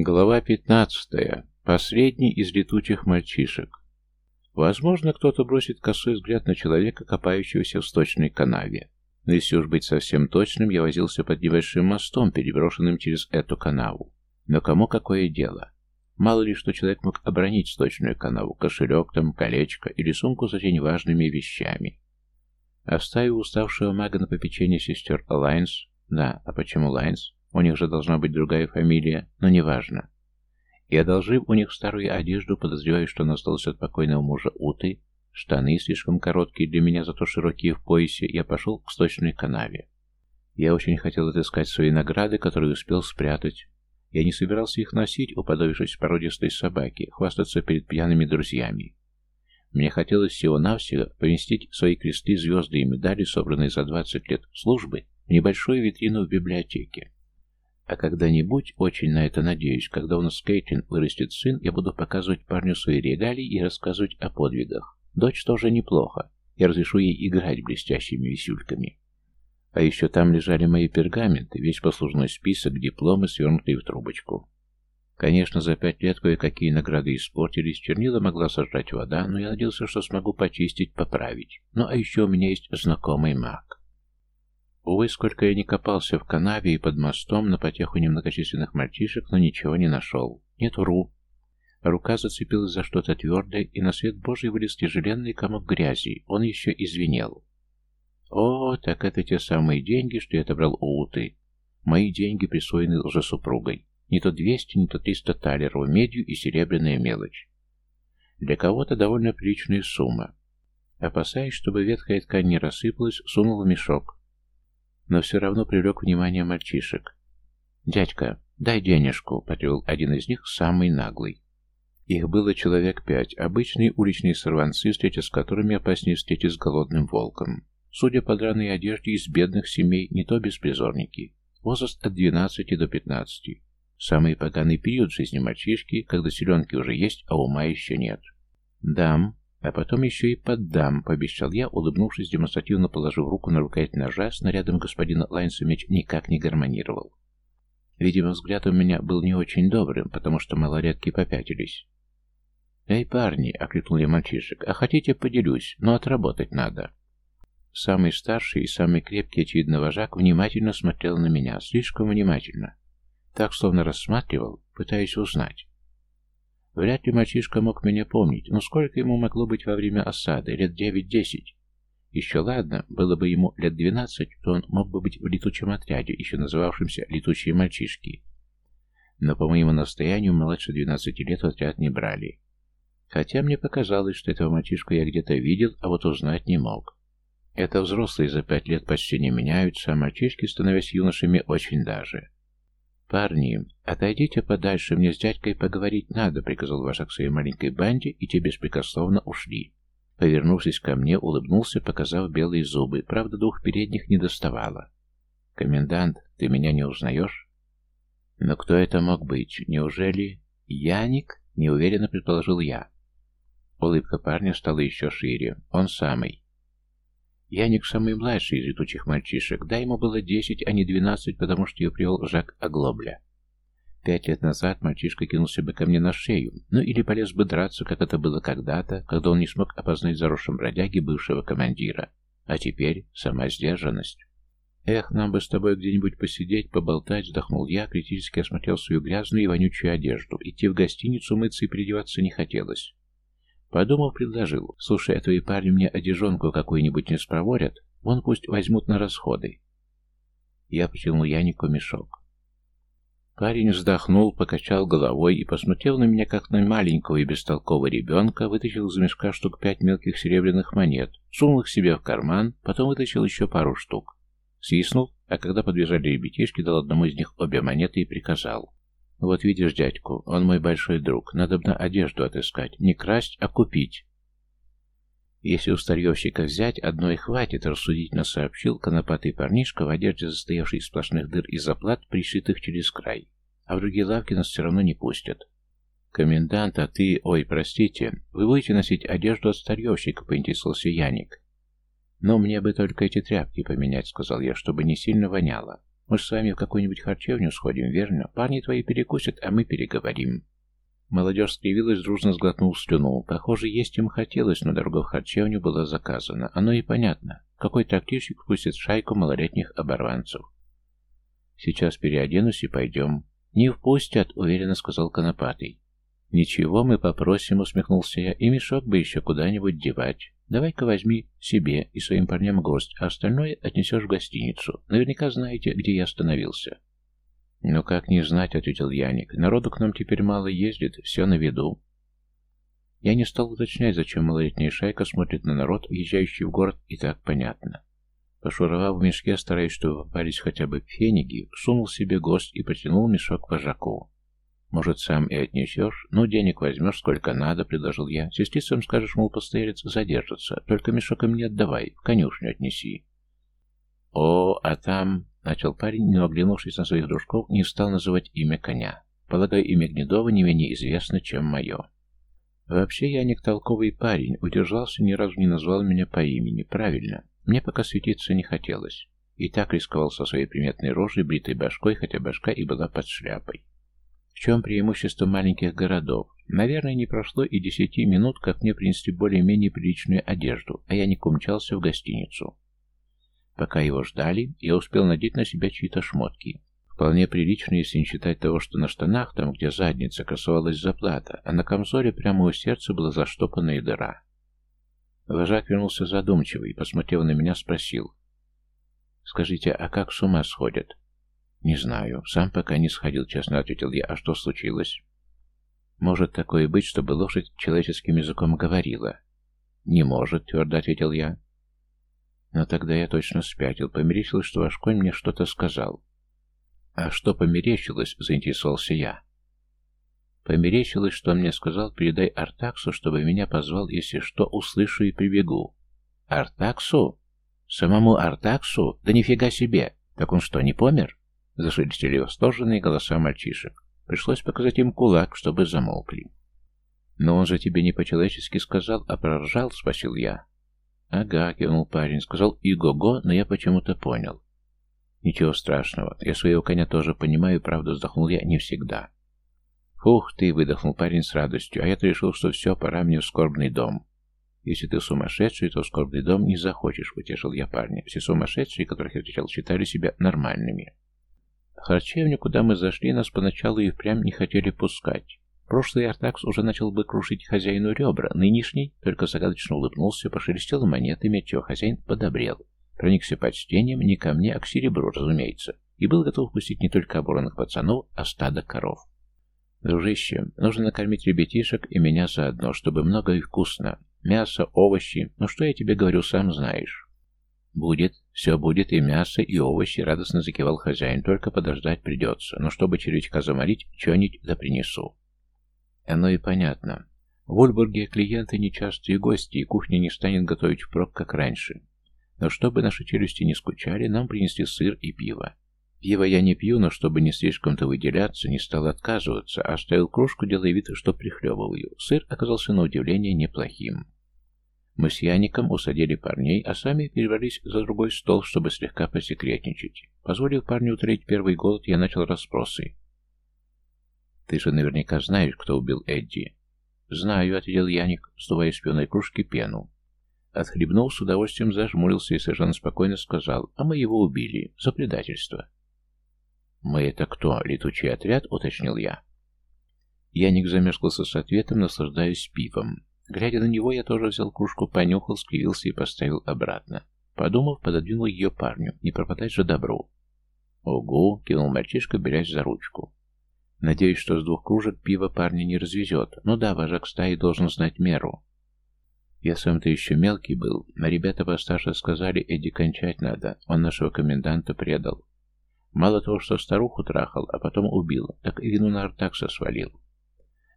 Глава 15. Последний из летучих мальчишек. Возможно, кто-то бросит косой взгляд на человека, копающегося в сточной канаве. Но если уж быть совсем точным, я возился под небольшим мостом, переброшенным через эту канаву. Но кому какое дело? Мало ли, что человек мог оборонить сточную канаву, кошелек там, колечко или сумку с очень важными вещами. Оставив уставшего мага на попечение сестер Лайнс, да, а почему Лайнс? У них же должна быть другая фамилия, но неважно. И одолжив у них старую одежду, подозреваю, что она осталась от покойного мужа Уты, штаны слишком короткие для меня, зато широкие в поясе, я пошел к сточной канаве. Я очень хотел отыскать свои награды, которые успел спрятать. Я не собирался их носить, уподобившись породистой собаке, хвастаться перед пьяными друзьями. Мне хотелось всего-навсего поместить свои кресты, звезды и медали, собранные за 20 лет службы, в небольшую витрину в библиотеке. А когда-нибудь, очень на это надеюсь, когда у нас Кейтлин вырастет сын, я буду показывать парню свои регалии и рассказывать о подвигах. Дочь тоже неплохо. Я разрешу ей играть блестящими висюльками. А еще там лежали мои пергаменты, весь послужной список, дипломы, свернутые в трубочку. Конечно, за пять лет кое-какие награды испортились, чернила могла сожрать вода, но я надеялся, что смогу почистить, поправить. Ну а еще у меня есть знакомый маг. Увы, сколько я не копался в канаве и под мостом на потеху немногочисленных мальчишек, но ничего не нашел. Нет, вру. Рука зацепилась за что-то твердое, и на свет Божий вылез тяжеленный комок грязи. Он еще извинел. О, так это те самые деньги, что я отобрал у Уты. Мои деньги присвоены уже супругой. Не то 200, не то 300 талеров, медью и серебряная мелочь. Для кого-то довольно приличная сумма. Опасаясь, чтобы ветхая ткань не рассыпалась, сунул в мешок но все равно привлек внимание мальчишек. «Дядька, дай денежку», — потребовал один из них, самый наглый. Их было человек пять, обычные уличные сорванцы, встреча с которыми опаснее встречи с голодным волком. Судя по драной одежде, из бедных семей не то беспризорники. Возраст от 12 до 15. Самый поганый период в жизни мальчишки, когда селенки уже есть, а ума еще нет. «Дам», а потом еще и поддам, пообещал я, улыбнувшись, демонстративно положив руку на рукоять ножа, снарядом господина Лайнса меч никак не гармонировал. Видимо, взгляд у меня был не очень добрым, потому что малолетки попятились. «Эй, парни!» — окликнул я мальчишек. «А хотите, поделюсь, но отработать надо». Самый старший и самый крепкий, очевидно, вожак внимательно смотрел на меня, слишком внимательно. Так, словно рассматривал, пытаясь узнать. Вряд ли мальчишка мог меня помнить, но сколько ему могло быть во время осады? Лет девять-десять? Еще ладно, было бы ему лет двенадцать, то он мог бы быть в летучем отряде, еще называвшемся «летучие мальчишки». Но по моему настоянию младше двенадцати лет отряд не брали. Хотя мне показалось, что этого мальчишку я где-то видел, а вот узнать не мог. Это взрослые за пять лет почти не меняются, а мальчишки, становясь юношами, очень даже. «Парни, отойдите подальше, мне с дядькой поговорить надо», — приказал вожак своей маленькой банде, и те беспрекословно ушли. Повернувшись ко мне, улыбнулся, показав белые зубы. Правда, двух передних не доставало. «Комендант, ты меня не узнаешь?» «Но кто это мог быть? Неужели...» «Яник?» — неуверенно предположил я. Улыбка парня стала еще шире. Он самый. Яник самый младший из летучих мальчишек. Да, ему было десять, а не двенадцать, потому что ее привел Жак Оглобля. Пять лет назад мальчишка кинулся бы ко мне на шею, ну или полез бы драться, как это было когда-то, когда он не смог опознать заросшем бродяги бывшего командира. А теперь сама сдержанность. «Эх, нам бы с тобой где-нибудь посидеть, поболтать», — вздохнул я, критически осмотрел свою грязную и вонючую одежду. Идти в гостиницу мыться и переодеваться не хотелось. Подумав, предложил. «Слушай, а твои парни мне одежонку какую-нибудь не спроворят? Вон пусть возьмут на расходы». Я потянул Янику мешок. Парень вздохнул, покачал головой и, посмотрел на меня, как на маленького и бестолкового ребенка, вытащил из мешка штук пять мелких серебряных монет, сунул их себе в карман, потом вытащил еще пару штук. Свистнул, а когда подбежали ребятишки, дал одному из них обе монеты и приказал. «Вот видишь дядьку, он мой большой друг. Надо бы на одежду отыскать. Не красть, а купить». «Если у старьевщика взять, одной хватит», — рассудительно сообщил конопатый парнишка в одежде, застоявшей из сплошных дыр и заплат, пришитых через край. «А в другие лавки нас все равно не пустят». «Комендант, а ты... Ой, простите, вы будете носить одежду от старьевщика?» — поинтересовался Яник. «Но мне бы только эти тряпки поменять», — сказал я, — «чтобы не сильно воняло». Мы с вами в какую-нибудь харчевню сходим, верно? Парни твои перекусят, а мы переговорим». Молодежь скривилась, дружно сглотнул слюну. Похоже, есть им хотелось, но дорога в харчевню была заказана. Оно и понятно. Какой трактирщик впустит шайку малолетних оборванцев? Сейчас переоденусь и пойдем. Не впустят, уверенно сказал Конопатый. Ничего, мы попросим, усмехнулся я, и мешок бы еще куда-нибудь девать. Давай-ка возьми себе и своим парням гость, а остальное отнесешь в гостиницу. Наверняка знаете, где я остановился. «Ну как не знать», — ответил Яник. «Народу к нам теперь мало ездит, все на виду». Я не стал уточнять, зачем малолетняя шайка смотрит на народ, въезжающий в город, и так понятно. Пошуровав в мешке, стараясь, чтобы попались хотя бы феники, сунул себе гость и потянул мешок вожаку. «Может, сам и отнесешь? Ну, денег возьмешь, сколько надо», — предложил я. «Сестицам скажешь, мол, постоялец задержится. Только мешок им не отдавай, в конюшню отнеси». «О, а там...» Начал парень, но, оглянувшись на своих дружков, не стал называть имя коня. Полагаю, имя Гнедова не менее известно, чем мое. Вообще, я не толковый парень, удержался, ни разу не назвал меня по имени. Правильно, мне пока светиться не хотелось. И так рисковал со своей приметной рожей, бритой башкой, хотя башка и была под шляпой. В чем преимущество маленьких городов? Наверное, не прошло и десяти минут, как мне принесли более-менее приличную одежду, а я не умчался в гостиницу. Пока его ждали, я успел надеть на себя чьи-то шмотки. Вполне прилично, если не считать того, что на штанах, там, где задница, красовалась заплата, а на камзоле прямо у сердца была заштопанная дыра. Вожак вернулся задумчивый, посмотрев на меня, спросил. «Скажите, а как с ума сходят?» «Не знаю. Сам пока не сходил, честно ответил я. А что случилось?» «Может такое быть, чтобы лошадь человеческим языком говорила?» «Не может», — твердо ответил я. Но тогда я точно спятил. Померещилось, что ваш конь мне что-то сказал. А что померещилось, заинтересовался я. Померещилось, что он мне сказал, передай Артаксу, чтобы меня позвал, если что, услышу и прибегу. Артаксу? Самому Артаксу? Да нифига себе! Так он что, не помер? Зашелестели восторженные голоса мальчишек. Пришлось показать им кулак, чтобы замолкли. «Но он же тебе не по-человечески сказал, а проржал?» — спросил я. «Ага», — кивнул парень. Сказал «и-го-го», но я почему-то понял. «Ничего страшного. Я своего коня тоже понимаю, правда, вздохнул я не всегда». «Фух ты!» — выдохнул парень с радостью. «А я-то решил, что все, пора мне в скорбный дом». «Если ты сумасшедший, то в скорбный дом не захочешь», — утешил я парня. Все сумасшедшие, которых я встречал, считали себя нормальными. Харчевню, куда мы зашли, нас поначалу и впрямь не хотели пускать. Прошлый Артакс уже начал бы крушить хозяину ребра, нынешний только загадочно улыбнулся, пошелестел монетами, отчего хозяин подобрел. Проникся почтением не ко мне, а к серебру, разумеется, и был готов пустить не только оборанных пацанов, а стадо коров. «Дружище, нужно накормить ребятишек и меня заодно, чтобы много и вкусно. Мясо, овощи, ну что я тебе говорю, сам знаешь». «Будет, все будет, и мясо, и овощи», — радостно закивал хозяин, «только подождать придется, но чтобы червячка заморить, что-нибудь да принесу». Оно и понятно. В Ольбурге клиенты нечастые гости, и кухня не станет готовить впрок, как раньше. Но чтобы наши челюсти не скучали, нам принесли сыр и пиво. Пиво я не пью, но чтобы не слишком-то выделяться, не стал отказываться, а оставил кружку, делая вид, что прихлебываю. Сыр оказался на удивление неплохим. Мы с Яником усадили парней, а сами перебрались за другой стол, чтобы слегка посекретничать. Позволив парню утолить первый голод, я начал расспросы. Ты же наверняка знаешь, кто убил Эдди. Знаю, ответил Яник, сдувая из пьяной кружки пену. Отхлебнул, с удовольствием зажмурился и совершенно спокойно сказал, а мы его убили за предательство. «Мы это кто? Летучий отряд?» — уточнил я. Яник замешкался с ответом, наслаждаясь пивом. Глядя на него, я тоже взял кружку, понюхал, скривился и поставил обратно. Подумав, пододвинул ее парню. Не пропадать же добру. «Угу!» — кивнул мальчишка, берясь за ручку. Надеюсь, что с двух кружек пива парня не развезет. Ну да, вожак стаи должен знать меру. Я сам-то еще мелкий был, но ребята постарше сказали, Эдди кончать надо, он нашего коменданта предал. Мало того, что старуху трахал, а потом убил, так и вину на Артакса свалил.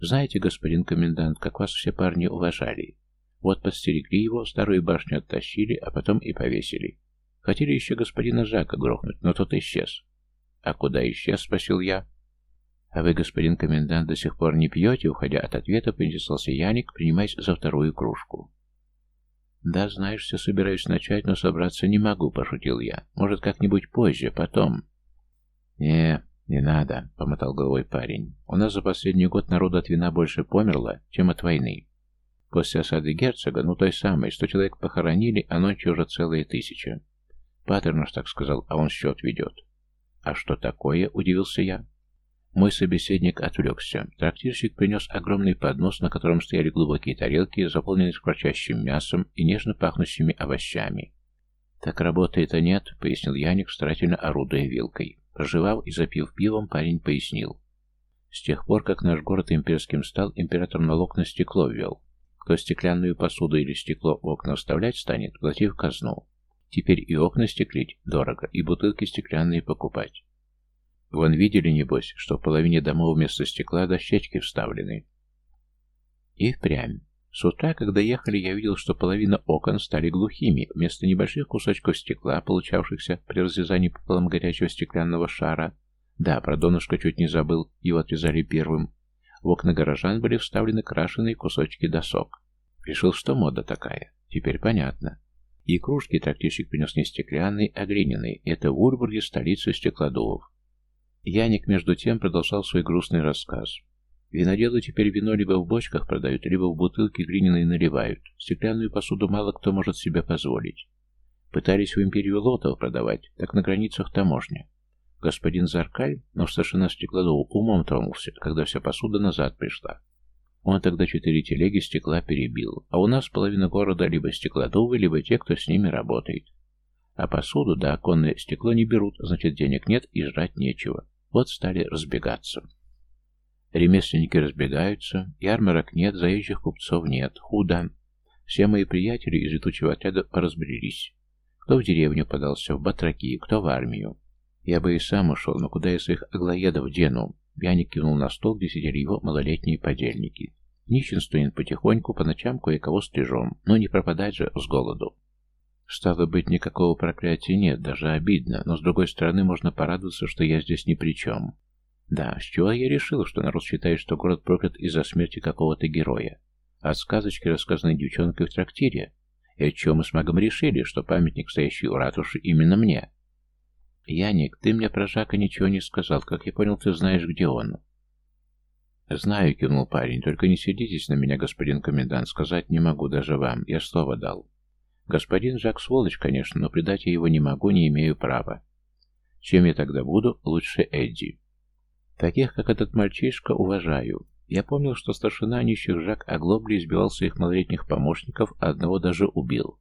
Знаете, господин комендант, как вас все парни уважали. Вот подстерегли его, старую башню оттащили, а потом и повесили. Хотели еще господина Жака грохнуть, но тот исчез. «А куда исчез?» — спросил я. «А вы, господин комендант, до сих пор не пьете?» Уходя от ответа, поинтересовался Яник, принимаясь за вторую кружку. «Да, знаешь, все собираюсь начать, но собраться не могу», — пошутил я. «Может, как-нибудь позже, потом». «Не, не надо», — помотал головой парень. «У нас за последний год народу от вина больше померло, чем от войны. После осады герцога, ну той самой, сто человек похоронили, а ночью уже целые тысячи. Паттернаш так сказал, а он счет ведет». «А что такое?» — удивился я. Мой собеседник отвлекся. Трактирщик принес огромный поднос, на котором стояли глубокие тарелки, заполненные шкварчащим мясом и нежно пахнущими овощами. «Так работы-то нет», — пояснил Яник, старательно орудуя вилкой. Проживав и запив пивом, парень пояснил. С тех пор, как наш город имперским стал, император налог на стекло ввел. Кто стеклянную посуду или стекло в окна вставлять станет, платив казну. Теперь и окна стеклить дорого, и бутылки стеклянные покупать. Вон видели, небось, что в половине домов вместо стекла дощечки вставлены. И впрямь. С утра, когда ехали, я видел, что половина окон стали глухими. Вместо небольших кусочков стекла, получавшихся при разрезании пополам горячего стеклянного шара, да, про донышко чуть не забыл, его отрезали первым, в окна горожан были вставлены крашеные кусочки досок. Решил, что мода такая. Теперь понятно. И кружки трактирщик принес не стеклянные, а глиняные. Это в Урбурге столица стеклодувов. Яник, между тем, продолжал свой грустный рассказ. Виноделы теперь вино либо в бочках продают, либо в бутылки глиняные наливают. Стеклянную посуду мало кто может себе позволить. Пытались в империю лотов продавать, так на границах таможня. Господин Заркаль, но старшина стеклодов, умом тронулся, когда вся посуда назад пришла. Он тогда четыре телеги стекла перебил, а у нас половина города либо стеклодувы, либо те, кто с ними работает. А посуду да оконное стекло не берут, значит денег нет и жрать нечего. Вот стали разбегаться. Ремесленники разбегаются, ярмарок нет, заезжих купцов нет, худо. Все мои приятели из летучего отряда поразбрелись. Кто в деревню подался, в батраки, кто в армию. Я бы и сам ушел, но куда я своих аглоедов дену? Яник кивнул на стол, где сидели его малолетние подельники. Нищенствует потихоньку, по ночам кое-кого стрижем, но не пропадать же с голоду. Стало быть, никакого проклятия нет, даже обидно, но с другой стороны можно порадоваться, что я здесь ни при чем. Да, с чего я решил, что народ считает, что город проклят из-за смерти какого-то героя? От сказочки, рассказанной девчонкой в трактире? И от чего мы с магом решили, что памятник, стоящий у ратуши, именно мне? Яник, ты мне про Жака ничего не сказал, как я понял, ты знаешь, где он. Знаю, кивнул парень, только не сердитесь на меня, господин комендант, сказать не могу даже вам, я слово дал. Господин Жак сволочь, конечно, но предать я его не могу, не имею права. Чем я тогда буду? Лучше Эдди. Таких, как этот мальчишка, уважаю. Я помнил, что старшина нищих Жак Оглобли избивал своих малолетних помощников, а одного даже убил.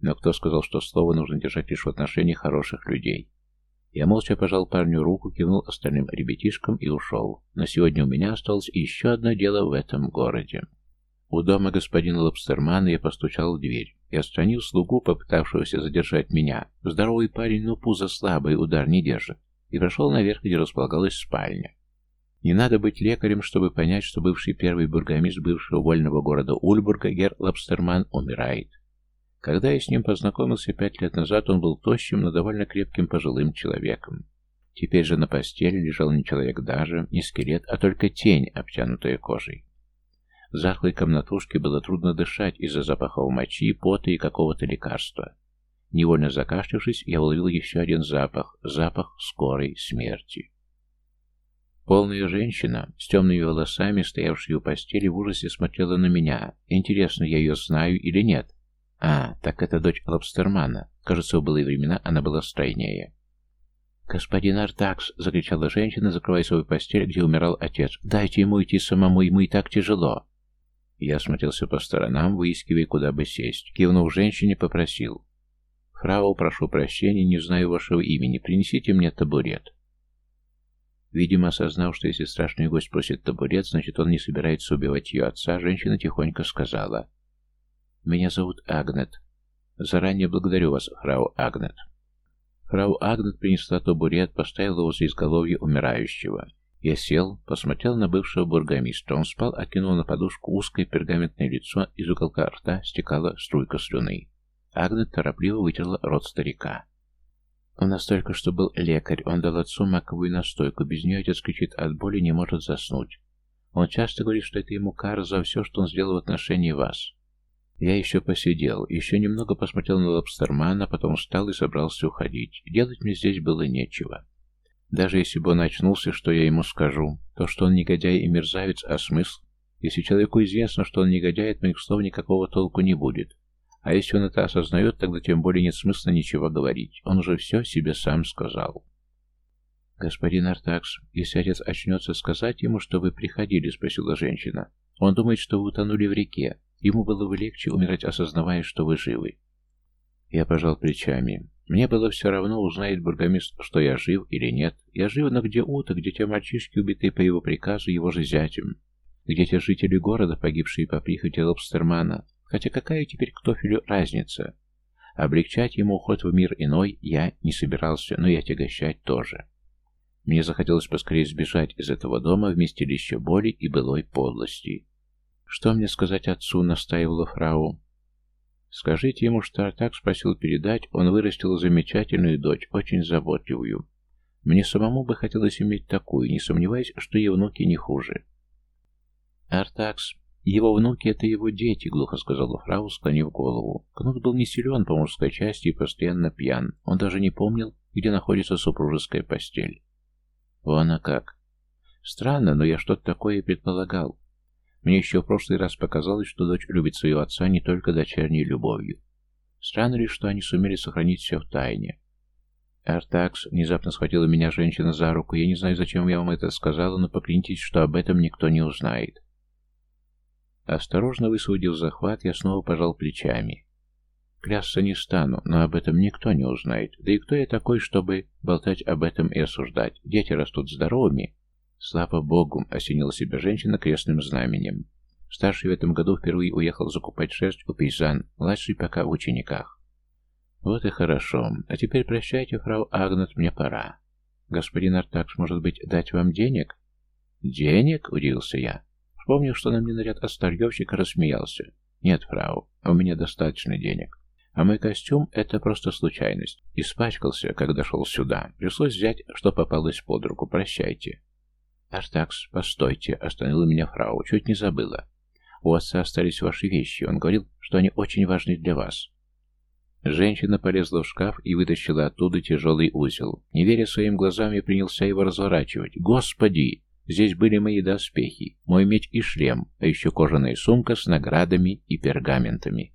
Но кто сказал, что слово нужно держать лишь в отношении хороших людей? Я молча пожал парню руку, кивнул остальным ребятишкам и ушел. На сегодня у меня осталось еще одно дело в этом городе. У дома господина Лобстермана я постучал в дверь и отстранил слугу, попытавшегося задержать меня. Здоровый парень, но пузо слабый, удар не держит. И прошел наверх, где располагалась спальня. Не надо быть лекарем, чтобы понять, что бывший первый бургомист бывшего вольного города Ульбурга, Гер Лобстерман, умирает. Когда я с ним познакомился пять лет назад, он был тощим, но довольно крепким пожилым человеком. Теперь же на постели лежал не человек даже, не скелет, а только тень, обтянутая кожей. В захлой комнатушке было трудно дышать из-за запахов мочи, пота и какого-то лекарства. Невольно закашлявшись, я уловил еще один запах, запах скорой смерти. Полная женщина с темными волосами, стоявшая у постели, в ужасе смотрела на меня. Интересно, я ее знаю или нет? А, так это дочь Лобстермана. Кажется, в былые времена она была стройнее. «Господин Артакс!» — закричала женщина, закрывая свою постель, где умирал отец. «Дайте ему идти самому, ему и так тяжело!» Я смотрелся по сторонам, выискивая, куда бы сесть. Кивнув женщине, попросил. «Фрау, прошу прощения, не знаю вашего имени. Принесите мне табурет». Видимо, осознав, что если страшный гость просит табурет, значит, он не собирается убивать ее отца, женщина тихонько сказала. «Меня зовут Агнет. Заранее благодарю вас, фрау Агнет». Фрау Агнет принесла табурет, поставила возле изголовья умирающего. Я сел, посмотрел на бывшего бургомистра. Он спал, откинул на подушку узкое пергаментное лицо, из уголка рта стекала струйка слюны. Агнет торопливо вытерла рот старика. У нас только что был лекарь, он дал отцу маковую настойку, без нее отец кричит от боли, не может заснуть. Он часто говорит, что это ему кара за все, что он сделал в отношении вас. Я еще посидел, еще немного посмотрел на Лобстермана, потом встал и собрался уходить. Делать мне здесь было нечего. Даже если бы он очнулся, что я ему скажу? То, что он негодяй и мерзавец, а смысл? Если человеку известно, что он негодяй, от моих слов никакого толку не будет. А если он это осознает, тогда тем более нет смысла ничего говорить. Он уже все себе сам сказал. «Господин Артакс, если отец очнется, сказать ему, что вы приходили?» — спросила женщина. «Он думает, что вы утонули в реке. Ему было бы легче умирать, осознавая, что вы живы». Я пожал плечами. Мне было все равно, узнает бургомистр, что я жив или нет. Я жив, но где Ута, где те мальчишки, убитые по его приказу его же зятем? Где те жители города, погибшие по прихоти Лобстермана? Хотя какая теперь к Тофелю разница? Облегчать ему уход в мир иной я не собирался, но и отягощать тоже. Мне захотелось поскорее сбежать из этого дома вместилища боли и былой подлости. «Что мне сказать отцу?» — настаивала фрау. «Скажите ему, что Артак спросил передать, он вырастил замечательную дочь, очень заботливую. Мне самому бы хотелось иметь такую, не сомневаясь, что и внуки не хуже». «Артакс, его внуки — это его дети», — глухо сказала фрау, склонив голову. Кнут был не силен по мужской части и постоянно пьян. Он даже не помнил, где находится супружеская постель. Вон а как. Странно, но я что-то такое и предполагал. Мне еще в прошлый раз показалось, что дочь любит своего отца не только дочерней любовью. Странно ли, что они сумели сохранить все в тайне? Артакс внезапно схватила меня женщина за руку. Я не знаю, зачем я вам это сказала, но поклянитесь, что об этом никто не узнает. Осторожно высвободив захват, я снова пожал плечами. Клясться не стану, но об этом никто не узнает. Да и кто я такой, чтобы болтать об этом и осуждать? Дети растут здоровыми. Слава Богу, осенила себя женщина крестным знаменем. Старший в этом году впервые уехал закупать шерсть у пейзан, младший пока в учениках. Вот и хорошо. А теперь прощайте, фрау Агнет, мне пора. Господин Артакс, может быть, дать вам денег? Денег? Удивился я. Вспомнив, что на мне наряд остальевщика, рассмеялся. Нет, фрау, у меня достаточно денег. А мой костюм — это просто случайность. Испачкался, когда шел сюда. Пришлось взять, что попалось под руку. Прощайте. Артакс, постойте, остановила меня фрау. Чуть не забыла. У отца остались ваши вещи. Он говорил, что они очень важны для вас. Женщина полезла в шкаф и вытащила оттуда тяжелый узел. Не веря своим глазам, я принялся его разворачивать. Господи! Здесь были мои доспехи, мой меч и шлем, а еще кожаная сумка с наградами и пергаментами.